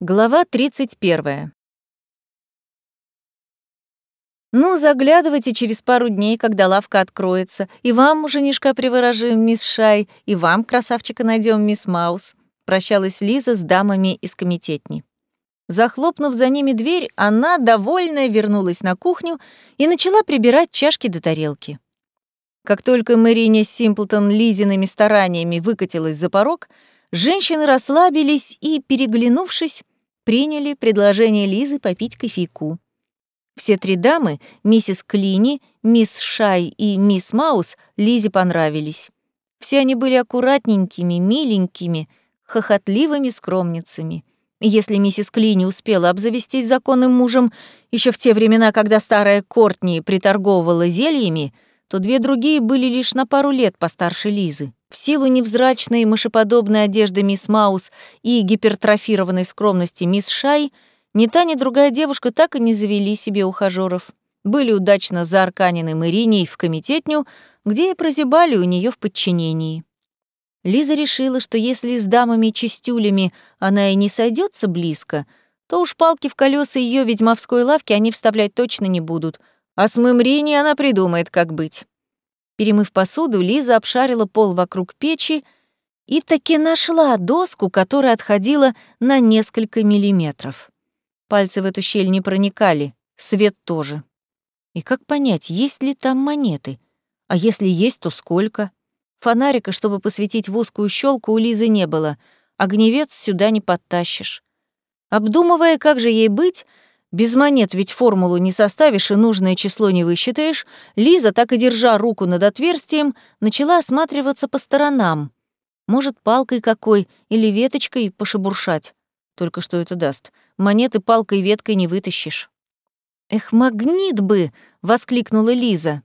Глава 31. «Ну, заглядывайте через пару дней, когда лавка откроется. И вам, муженишка, приворожим, мисс Шай, и вам, красавчика, найдем, мисс Маус», — прощалась Лиза с дамами из комитетни. Захлопнув за ними дверь, она, довольная, вернулась на кухню и начала прибирать чашки до тарелки. Как только Мэрине Симплтон Лизиными стараниями выкатилась за порог, женщины расслабились и, переглянувшись, приняли предложение Лизы попить кофейку. Все три дамы, миссис Клини, мисс Шай и мисс Маус, Лизе понравились. Все они были аккуратненькими, миленькими, хохотливыми скромницами. Если миссис Клини успела обзавестись законным мужем еще в те времена, когда старая Кортни приторговывала зельями, то две другие были лишь на пару лет постарше Лизы. В силу невзрачной мышеподобной одежды мисс Маус и гипертрофированной скромности мисс Шай, ни та, ни другая девушка так и не завели себе ухажёров. Были удачно заарканены Мариней в комитетню, где и прозябали у нее в подчинении. Лиза решила, что если с дамами-чистюлями она и не сойдется близко, то уж палки в колеса ее ведьмовской лавки они вставлять точно не будут, а с Мымрини она придумает, как быть. Перемыв посуду, Лиза обшарила пол вокруг печи и таки нашла доску, которая отходила на несколько миллиметров. Пальцы в эту щель не проникали, свет тоже. И как понять, есть ли там монеты? А если есть, то сколько? Фонарика, чтобы посветить в узкую щелку, у Лизы не было. Огневец сюда не подтащишь. Обдумывая, как же ей быть, без монет ведь формулу не составишь и нужное число не высчитаешь. Лиза, так и держа руку над отверстием, начала осматриваться по сторонам. Может, палкой какой или веточкой пошебуршать. Только что это даст? Монеты палкой и веткой не вытащишь. «Эх, магнит бы!» — воскликнула Лиза.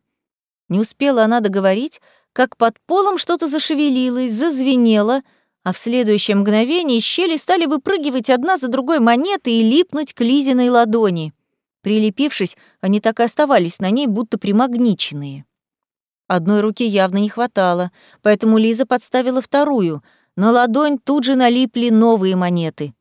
Не успела она договорить, как под полом что-то зашевелилось, зазвенело — а в следующее мгновение из щели стали выпрыгивать одна за другой монеты и липнуть к Лизиной ладони. Прилепившись, они так и оставались на ней, будто примагниченные. Одной руки явно не хватало, поэтому Лиза подставила вторую. На ладонь тут же налипли новые монеты.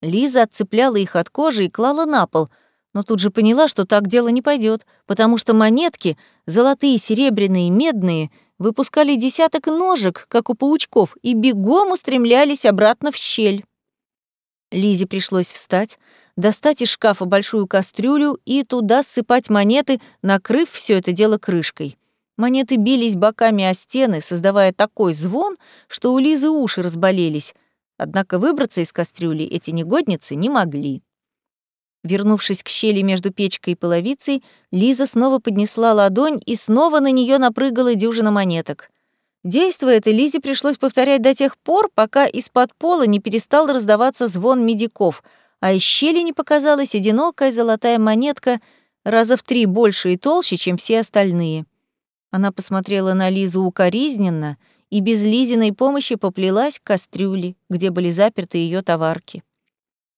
Лиза отцепляла их от кожи и клала на пол, но тут же поняла, что так дело не пойдет, потому что монетки, золотые, серебряные, медные — выпускали десяток ножек, как у паучков, и бегом устремлялись обратно в щель. Лизе пришлось встать, достать из шкафа большую кастрюлю и туда ссыпать монеты, накрыв все это дело крышкой. Монеты бились боками о стены, создавая такой звон, что у Лизы уши разболелись. Однако выбраться из кастрюли эти негодницы не могли. Вернувшись к щели между печкой и половицей, Лиза снова поднесла ладонь и снова на нее напрыгала дюжина монеток. Действуя это, Лизе пришлось повторять до тех пор, пока из-под пола не перестал раздаваться звон медиков, а из щели не показалась одинокая золотая монетка раза в три больше и толще, чем все остальные. Она посмотрела на Лизу укоризненно и без Лизиной помощи поплелась к кастрюле, где были заперты ее товарки.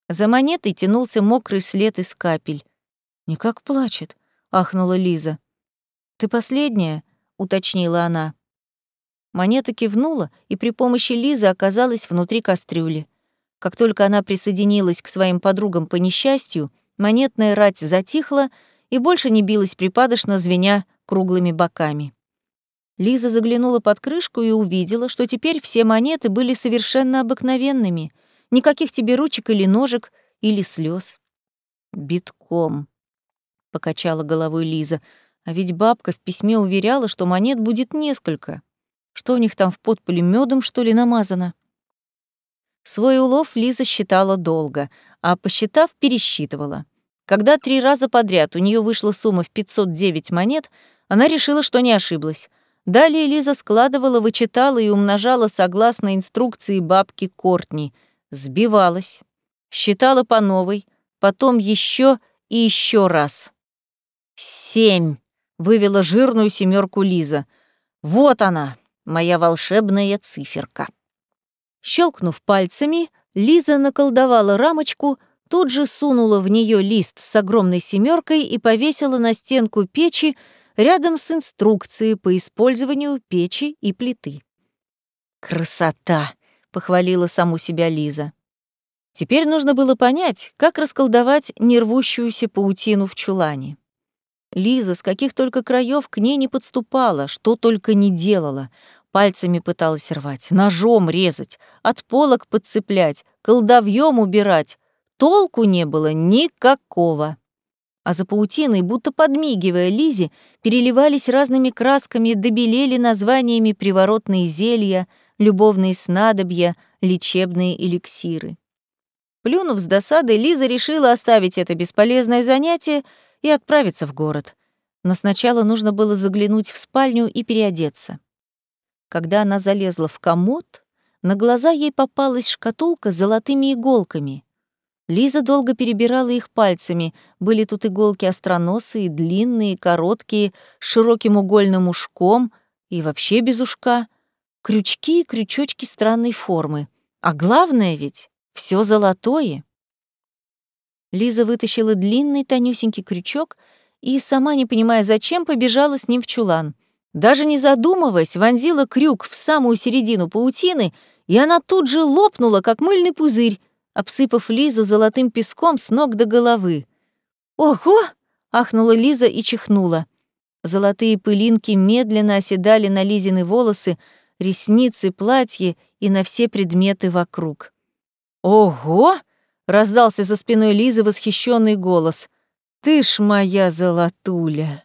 За монетой тянулся мокрый след из капель. «Никак плачет», — ахнула Лиза. «Ты последняя?» — уточнила она. Монета кивнула и при помощи Лизы оказалась внутри кастрюли. Как только она присоединилась к своим подругам по несчастью, монетная рать затихла и больше не билась припадочно, звеня круглыми боками. Лиза заглянула под крышку и увидела, что теперь все монеты были совершенно обыкновенными — Никаких тебе ручек или ножек, или слез. Битком, покачала головой Лиза. А ведь бабка в письме уверяла, что монет будет несколько. Что у них там в подполе медом, что ли, намазано? Свой улов Лиза считала долго, а посчитав, пересчитывала. Когда три раза подряд у нее вышла сумма в 509 монет, она решила, что не ошиблась. Далее Лиза складывала, вычитала и умножала согласно инструкции бабки Кортни — сбивалась, считала по новой, потом еще и еще раз. «Семь!» — вывела жирную семерку Лиза. «Вот она, моя волшебная циферка!» Щелкнув пальцами, Лиза наколдовала рамочку, тут же сунула в нее лист с огромной семеркой и повесила на стенку печи рядом с инструкцией по использованию печи и плиты. «Красота!» Похвалила саму себя Лиза. Теперь нужно было понять, как расколдовать нервущуюся паутину в чулане. Лиза с каких только краев к ней не подступала, что только не делала. Пальцами пыталась рвать, ножом резать, от полок подцеплять, колдовьем убирать. Толку не было никакого. А за паутиной, будто подмигивая Лизе, переливались разными красками, добелели названиями приворотные зелья, любовные снадобья, лечебные эликсиры. Плюнув с досадой, Лиза решила оставить это бесполезное занятие и отправиться в город. Но сначала нужно было заглянуть в спальню и переодеться. Когда она залезла в комод, на глаза ей попалась шкатулка с золотыми иголками. Лиза долго перебирала их пальцами. Были тут иголки остроносые, длинные, короткие, с широким угольным ушком и вообще без ушка. Крючки и крючочки странной формы. А главное ведь — все золотое. Лиза вытащила длинный тонюсенький крючок и, сама не понимая зачем, побежала с ним в чулан. Даже не задумываясь, вонзила крюк в самую середину паутины, и она тут же лопнула, как мыльный пузырь, обсыпав Лизу золотым песком с ног до головы. «Ого!» — ахнула Лиза и чихнула. Золотые пылинки медленно оседали на Лизины волосы, ресницы, платье и на все предметы вокруг. «Ого!» — раздался за спиной Лизы восхищенный голос. «Ты ж моя золотуля!»